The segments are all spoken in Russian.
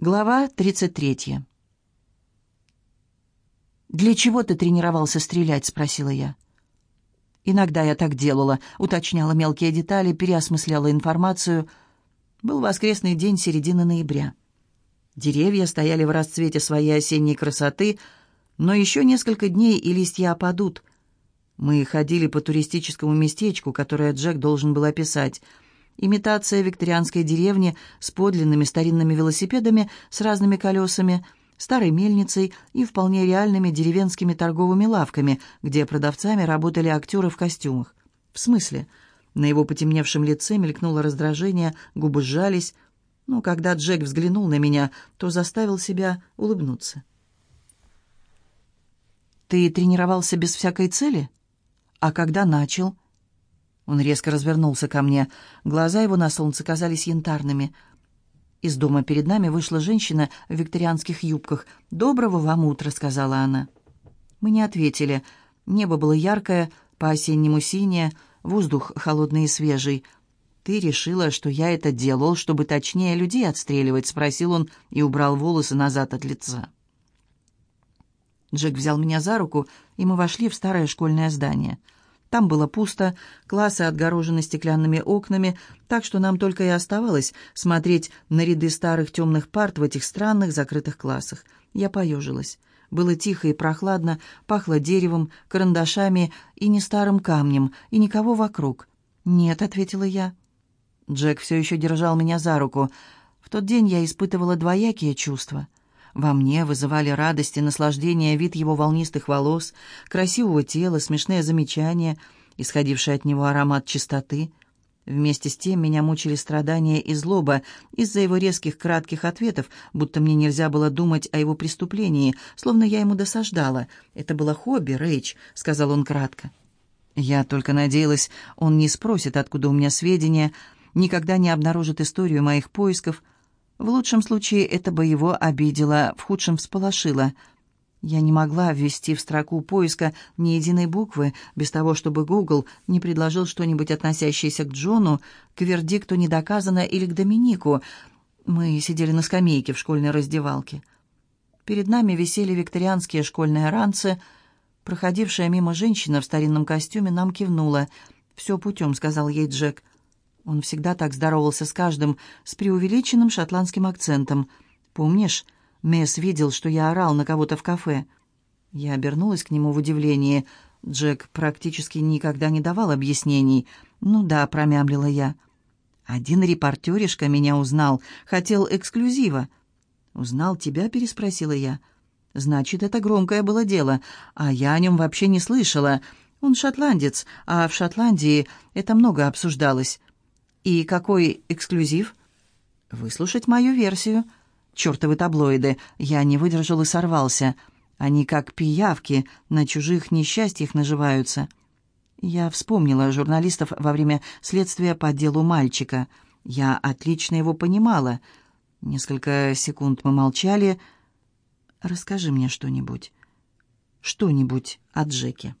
Глава 33. «Для чего ты тренировался стрелять?» — спросила я. «Иногда я так делала», — уточняла мелкие детали, переосмысляла информацию. Был воскресный день середины ноября. Деревья стояли в расцвете своей осенней красоты, но еще несколько дней, и листья опадут. Мы ходили по туристическому местечку, которое Джек должен был описать — Имитация викторианской деревни с подлинными старинными велосипедами с разными колесами, старой мельницей и вполне реальными деревенскими торговыми лавками, где продавцами работали актеры в костюмах. В смысле? На его потемневшем лице мелькнуло раздражение, губы сжались. Но когда Джек взглянул на меня, то заставил себя улыбнуться. «Ты тренировался без всякой цели? А когда начал?» Он резко развернулся ко мне. Глаза его на солнце казались янтарными. Из дома перед нами вышла женщина в викторианских юбках. «Доброго вам утра», — сказала она. Мы не ответили. Небо было яркое, по-осеннему синее, воздух холодный и свежий. «Ты решила, что я это делал, чтобы точнее людей отстреливать?» — спросил он и убрал волосы назад от лица. Джек взял меня за руку, и мы вошли в старое школьное здание — там было пусто, классы отгорожены стеклянными окнами, так что нам только и оставалось смотреть на ряды старых темных парт в этих странных закрытых классах. Я поежилась. Было тихо и прохладно, пахло деревом, карандашами и не старым камнем, и никого вокруг. «Нет», — ответила я. Джек все еще держал меня за руку. В тот день я испытывала двоякие чувства — во мне вызывали радость и наслаждение вид его волнистых волос, красивого тела, смешные замечания, исходивший от него аромат чистоты. Вместе с тем меня мучили страдания и злоба из-за его резких кратких ответов, будто мне нельзя было думать о его преступлении, словно я ему досаждала. «Это было хобби, Рэйч», — сказал он кратко. Я только надеялась, он не спросит, откуда у меня сведения, никогда не обнаружит историю моих поисков — в лучшем случае это бы его обидело, в худшем всполошило. Я не могла ввести в строку поиска ни единой буквы, без того, чтобы Google не предложил что-нибудь относящееся к Джону, к вердикту недоказано или к Доминику. Мы сидели на скамейке в школьной раздевалке. Перед нами висели викторианские школьные ранцы. Проходившая мимо женщина в старинном костюме нам кивнула. «Все путем», — сказал ей Джек. Он всегда так здоровался с каждым, с преувеличенным шотландским акцентом. «Помнишь, Месс видел, что я орал на кого-то в кафе?» Я обернулась к нему в удивлении. Джек практически никогда не давал объяснений. «Ну да», — промямлила я. «Один репортеришка меня узнал, хотел эксклюзива». «Узнал тебя?» — переспросила я. «Значит, это громкое было дело, а я о нем вообще не слышала. Он шотландец, а в Шотландии это много обсуждалось». «И какой эксклюзив?» «Выслушать мою версию». «Чертовы таблоиды!» Я не выдержал и сорвался. Они как пиявки, на чужих несчастьях наживаются. Я вспомнила журналистов во время следствия по делу мальчика. Я отлично его понимала. Несколько секунд мы молчали. «Расскажи мне что-нибудь. Что-нибудь о Джеке».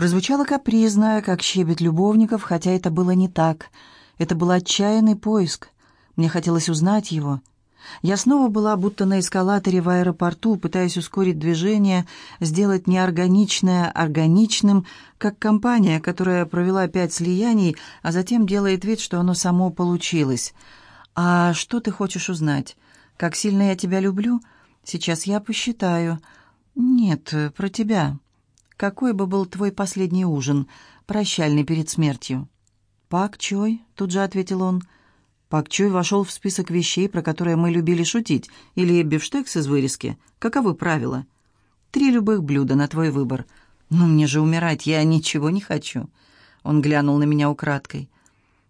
Прозвучало капризно, как щебет любовников, хотя это было не так. Это был отчаянный поиск. Мне хотелось узнать его. Я снова была будто на эскалаторе в аэропорту, пытаясь ускорить движение, сделать неорганичное органичным, как компания, которая провела пять слияний, а затем делает вид, что оно само получилось. «А что ты хочешь узнать? Как сильно я тебя люблю? Сейчас я посчитаю». «Нет, про тебя» какой бы был твой последний ужин, прощальный перед смертью?» «Пак Чой», — тут же ответил он. Пак Чой вошел в список вещей, про которые мы любили шутить, или бифштекс из вырезки. Каковы правила? Три любых блюда на твой выбор. Но мне же умирать, я ничего не хочу. Он глянул на меня украдкой.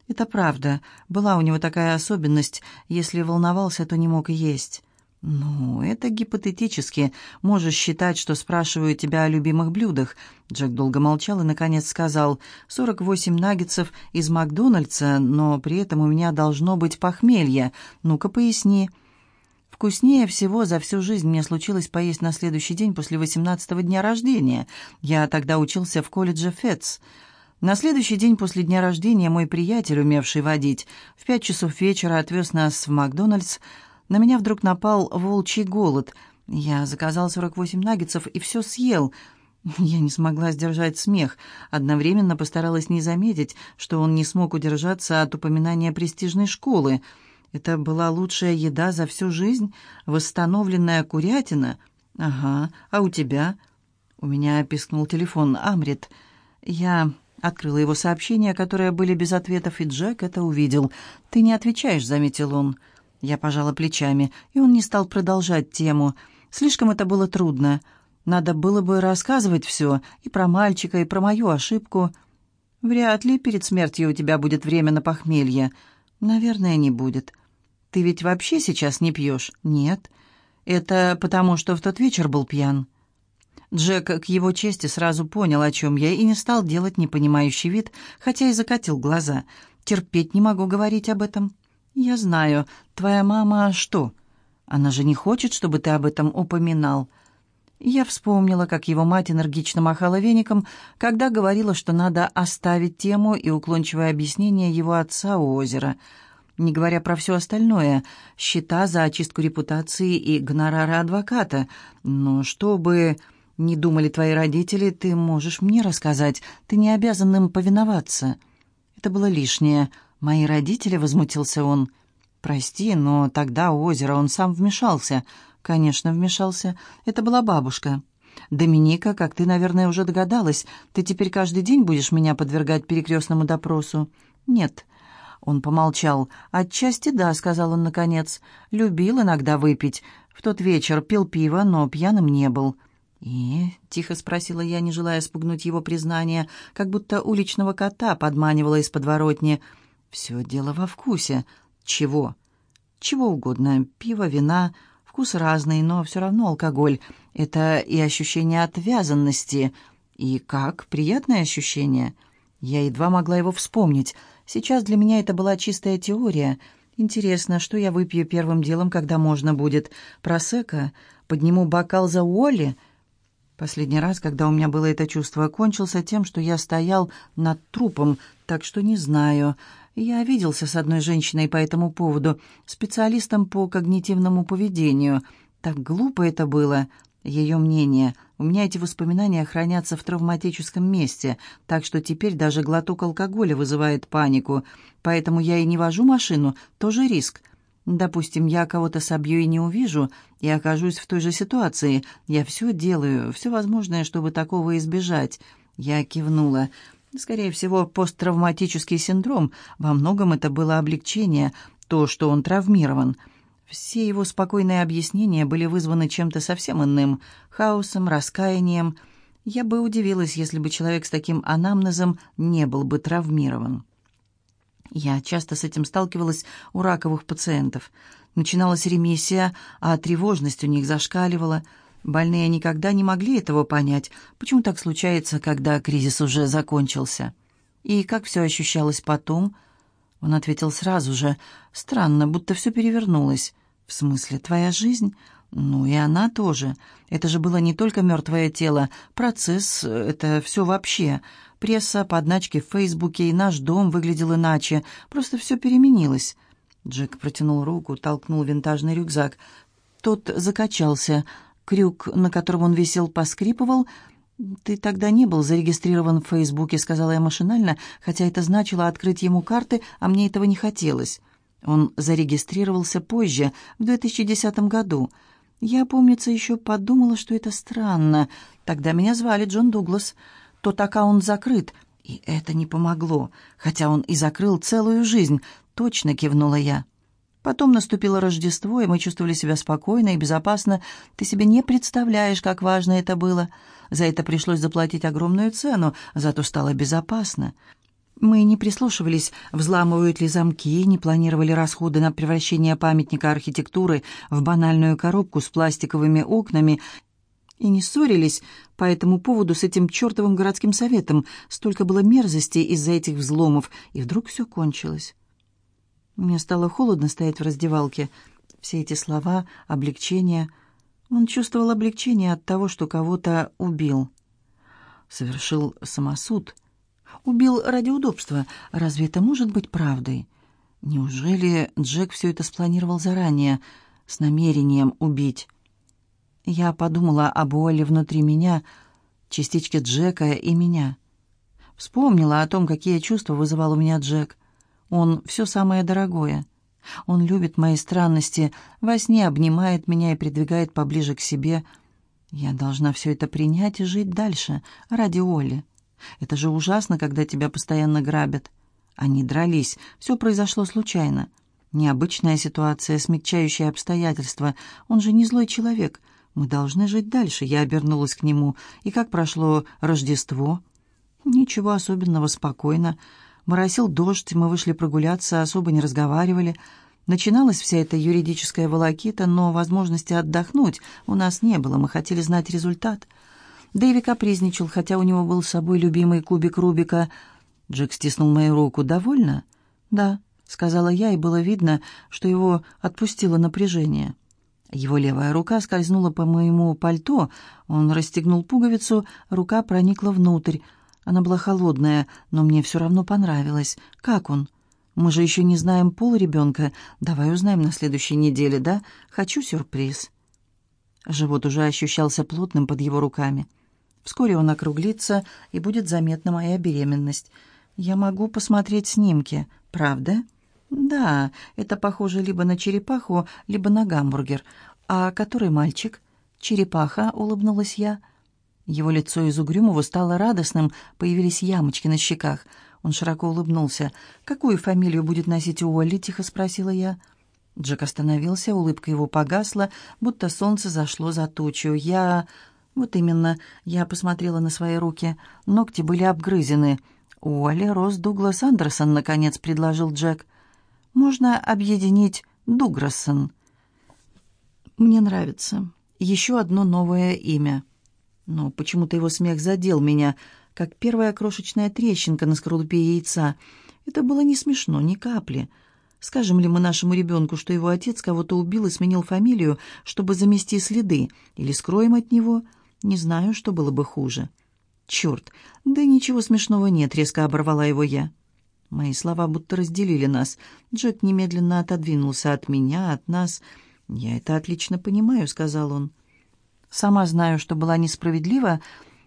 Это правда. Была у него такая особенность. Если волновался, то не мог есть. «Ну, это гипотетически. Можешь считать, что спрашиваю тебя о любимых блюдах». Джек долго молчал и, наконец, сказал, «Сорок восемь наггетсов из Макдональдса, но при этом у меня должно быть похмелье. Ну-ка, поясни». Вкуснее всего за всю жизнь мне случилось поесть на следующий день после восемнадцатого дня рождения. Я тогда учился в колледже Фетс. На следующий день после дня рождения мой приятель, умевший водить, в пять часов вечера отвез нас в Макдональдс, На меня вдруг напал волчий голод. Я заказал 48 наггетсов и все съел. Я не смогла сдержать смех. Одновременно постаралась не заметить, что он не смог удержаться от упоминания престижной школы. Это была лучшая еда за всю жизнь, восстановленная курятина. Ага, а у тебя? У меня пискнул телефон. Амрит. Я открыла его сообщения, которые были без ответов, и Джек это увидел. «Ты не отвечаешь», — заметил он. Я пожала плечами, и он не стал продолжать тему. Слишком это было трудно. Надо было бы рассказывать все, и про мальчика, и про мою ошибку. Вряд ли перед смертью у тебя будет время на похмелье. Наверное, не будет. Ты ведь вообще сейчас не пьешь? Нет. Это потому, что в тот вечер был пьян. Джек, к его чести, сразу понял, о чем я, и не стал делать непонимающий вид, хотя и закатил глаза. «Терпеть не могу говорить об этом». «Я знаю. Твоя мама что? Она же не хочет, чтобы ты об этом упоминал». Я вспомнила, как его мать энергично махала веником, когда говорила, что надо оставить тему и уклончивое объяснение его отца у озера, не говоря про все остальное, счета за очистку репутации и гонорары адвоката. Но чтобы не думали твои родители, ты можешь мне рассказать, ты не обязан им повиноваться. Это было лишнее. Мои родители, возмутился он. Прости, но тогда у озера он сам вмешался — «Конечно, вмешался. Это была бабушка». «Доминика, как ты, наверное, уже догадалась, ты теперь каждый день будешь меня подвергать перекрестному допросу?» «Нет». Он помолчал. «Отчасти да», — сказал он наконец. «Любил иногда выпить. В тот вечер пил пиво, но пьяным не был». «И?» — тихо спросила я, не желая спугнуть его признание, как будто уличного кота подманивала из подворотни. «Все дело во вкусе. Чего?» «Чего угодно. Пиво, вина, Вкус разный, но все равно алкоголь. Это и ощущение отвязанности. И как? Приятное ощущение? Я едва могла его вспомнить. Сейчас для меня это была чистая теория. Интересно, что я выпью первым делом, когда можно будет? Просека? Подниму бокал за Уолли? Последний раз, когда у меня было это чувство, кончился тем, что я стоял над трупом, так что не знаю. Я виделся с одной женщиной по этому поводу, специалистом по когнитивному поведению. Так глупо это было. Ее мнение. У меня эти воспоминания хранятся в травматическом месте, так что теперь даже глоток алкоголя вызывает панику. Поэтому я и не вожу машину, тоже риск. Допустим, я кого-то собью и не увижу, и окажусь в той же ситуации. Я все делаю, все возможное, чтобы такого избежать. Я кивнула. Скорее всего, посттравматический синдром. Во многом это было облегчение, то, что он травмирован. Все его спокойные объяснения были вызваны чем-то совсем иным, хаосом, раскаянием. Я бы удивилась, если бы человек с таким анамнезом не был бы травмирован. Я часто с этим сталкивалась у раковых пациентов. Начиналась ремиссия, а тревожность у них зашкаливала – Больные никогда не могли этого понять, почему так случается, когда кризис уже закончился. И как все ощущалось потом? Он ответил сразу же. Странно, будто все перевернулось. В смысле, твоя жизнь? Ну и она тоже. Это же было не только мертвое тело. Процесс — это все вообще. Пресса, подначки в Фейсбуке и наш дом выглядел иначе. Просто все переменилось. Джек протянул руку, толкнул винтажный рюкзак. Тот закачался — Крюк, на котором он висел, поскрипывал. «Ты тогда не был зарегистрирован в Фейсбуке», — сказала я машинально, хотя это значило открыть ему карты, а мне этого не хотелось. Он зарегистрировался позже, в 2010 году. Я, помнится, еще подумала, что это странно. Тогда меня звали Джон Дуглас. Тот аккаунт закрыт, и это не помогло, хотя он и закрыл целую жизнь. Точно кивнула я. Потом наступило Рождество, и мы чувствовали себя спокойно и безопасно. Ты себе не представляешь, как важно это было. За это пришлось заплатить огромную цену, зато стало безопасно. Мы не прислушивались, взламывают ли замки, не планировали расходы на превращение памятника архитектуры в банальную коробку с пластиковыми окнами и не ссорились по этому поводу с этим чертовым городским советом. Столько было мерзости из-за этих взломов, и вдруг все кончилось. Мне стало холодно стоять в раздевалке. Все эти слова, облегчение. Он чувствовал облегчение от того, что кого-то убил. Совершил самосуд. Убил ради удобства. Разве это может быть правдой? Неужели Джек все это спланировал заранее? с намерением убить. Я подумала об Уолле внутри меня, частичке Джека и меня. Вспомнила о том, какие чувства вызывал у меня Джек. Он все самое дорогое. Он любит мои странности, во сне обнимает меня и придвигает поближе к себе. Я должна все это принять и жить дальше, ради Оли. Это же ужасно, когда тебя постоянно грабят. Они дрались, все произошло случайно. Необычная ситуация, смягчающая обстоятельства. Он же не злой человек. Мы должны жить дальше. Я обернулась к нему. И как прошло Рождество? Ничего особенного, спокойно. Моросил дождь, мы вышли прогуляться, особо не разговаривали. Начиналась вся эта юридическая волокита, но возможности отдохнуть у нас не было, мы хотели знать результат. Дэви капризничал, хотя у него был с собой любимый кубик Рубика. Джек стиснул мою руку. «Довольно?» «Да», — сказала я, и было видно, что его отпустило напряжение. Его левая рука скользнула по моему пальто, он расстегнул пуговицу, рука проникла внутрь. Она была холодная, но мне все равно понравилось. Как он? Мы же еще не знаем пол ребенка. Давай узнаем на следующей неделе, да? Хочу сюрприз». Живот уже ощущался плотным под его руками. Вскоре он округлится, и будет заметна моя беременность. Я могу посмотреть снимки, правда? Да, это похоже либо на черепаху, либо на гамбургер. А который мальчик? Черепаха, улыбнулась я. Его лицо из угрюмого стало радостным, появились ямочки на щеках. Он широко улыбнулся. «Какую фамилию будет носить Уолли?» — тихо спросила я. Джек остановился, улыбка его погасла, будто солнце зашло за тучу. «Я...» «Вот именно». Я посмотрела на свои руки. Ногти были обгрызены. «Уолли Рос Дуглас Андерсон», — наконец предложил Джек. «Можно объединить Дуграссон». «Мне нравится. Еще одно новое имя». Но почему-то его смех задел меня, как первая крошечная трещинка на скорлупе яйца. Это было не смешно, ни капли. Скажем ли мы нашему ребенку, что его отец кого-то убил и сменил фамилию, чтобы замести следы, или скроем от него? Не знаю, что было бы хуже. «Черт! Да ничего смешного нет», — резко оборвала его я. Мои слова будто разделили нас. Джек немедленно отодвинулся от меня, от нас. «Я это отлично понимаю», — сказал он. Сама знаю, что была несправедлива.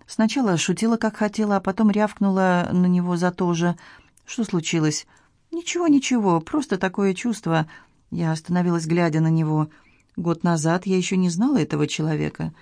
Сначала шутила, как хотела, а потом рявкнула на него за то же. Что случилось? Ничего, ничего, просто такое чувство. Я остановилась, глядя на него. Год назад я еще не знала этого человека.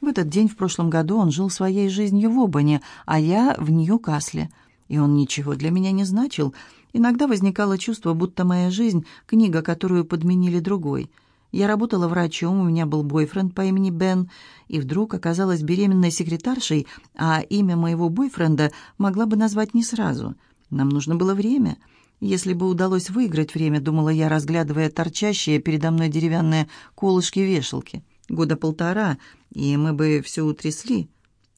В этот день в прошлом году он жил своей жизнью в Обане, а я в Нью-Касле. И он ничего для меня не значил. Иногда возникало чувство, будто моя жизнь — книга, которую подменили другой — я работала врачом, у меня был бойфренд по имени Бен, и вдруг оказалась беременной секретаршей, а имя моего бойфренда могла бы назвать не сразу. Нам нужно было время. Если бы удалось выиграть время, думала я, разглядывая торчащие передо мной деревянные колышки-вешалки. Года полтора, и мы бы все утрясли.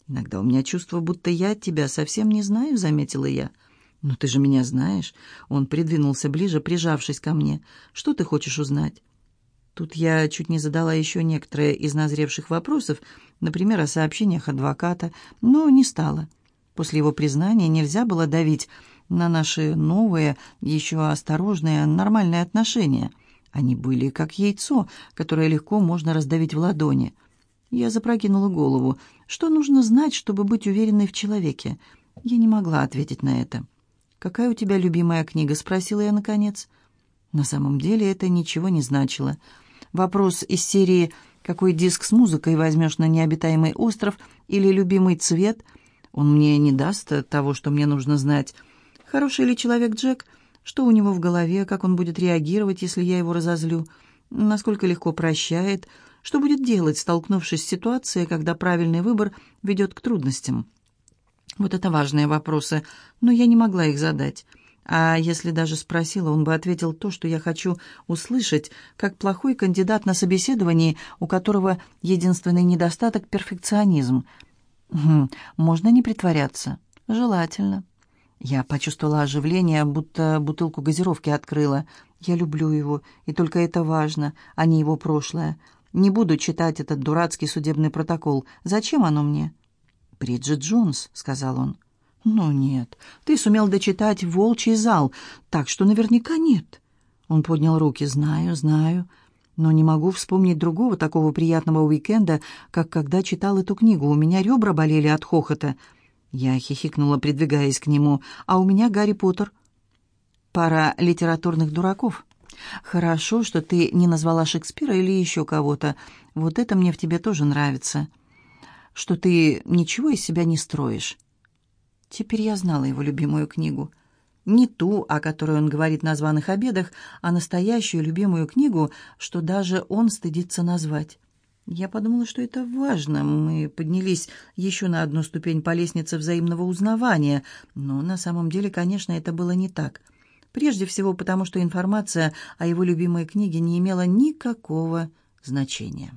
Иногда у меня чувство, будто я тебя совсем не знаю, заметила я. «Но ты же меня знаешь». Он придвинулся ближе, прижавшись ко мне. «Что ты хочешь узнать?» Тут я чуть не задала еще некоторые из назревших вопросов, например, о сообщениях адвоката, но не стала. После его признания нельзя было давить на наши новые, еще осторожные, нормальные отношения. Они были как яйцо, которое легко можно раздавить в ладони. Я запрокинула голову. Что нужно знать, чтобы быть уверенной в человеке? Я не могла ответить на это. «Какая у тебя любимая книга?» — спросила я наконец. На самом деле это ничего не значило. Вопрос из серии «Какой диск с музыкой возьмешь на необитаемый остров?» или «Любимый цвет?» Он мне не даст того, что мне нужно знать. Хороший ли человек Джек? Что у него в голове? Как он будет реагировать, если я его разозлю? Насколько легко прощает? Что будет делать, столкнувшись с ситуацией, когда правильный выбор ведет к трудностям? Вот это важные вопросы, но я не могла их задать. А если даже спросила, он бы ответил то, что я хочу услышать, как плохой кандидат на собеседовании, у которого единственный недостаток — перфекционизм. Хм, можно не притворяться. Желательно. Я почувствовала оживление, будто бутылку газировки открыла. Я люблю его, и только это важно, а не его прошлое. Не буду читать этот дурацкий судебный протокол. Зачем оно мне? «Бриджит Джонс», — сказал он. «Ну нет, ты сумел дочитать «Волчий зал», так что наверняка нет». Он поднял руки. «Знаю, знаю». но не могу вспомнить другого такого приятного уикенда, как когда читал эту книгу. У меня ребра болели от хохота. Я хихикнула, придвигаясь к нему. «А у меня Гарри Поттер». «Пара литературных дураков». «Хорошо, что ты не назвала Шекспира или еще кого-то. Вот это мне в тебе тоже нравится. Что ты ничего из себя не строишь». Теперь я знала его любимую книгу. Не ту, о которой он говорит на званых обедах, а настоящую любимую книгу, что даже он стыдится назвать. Я подумала, что это важно. Мы поднялись еще на одну ступень по лестнице взаимного узнавания, но на самом деле, конечно, это было не так. Прежде всего потому, что информация о его любимой книге не имела никакого значения.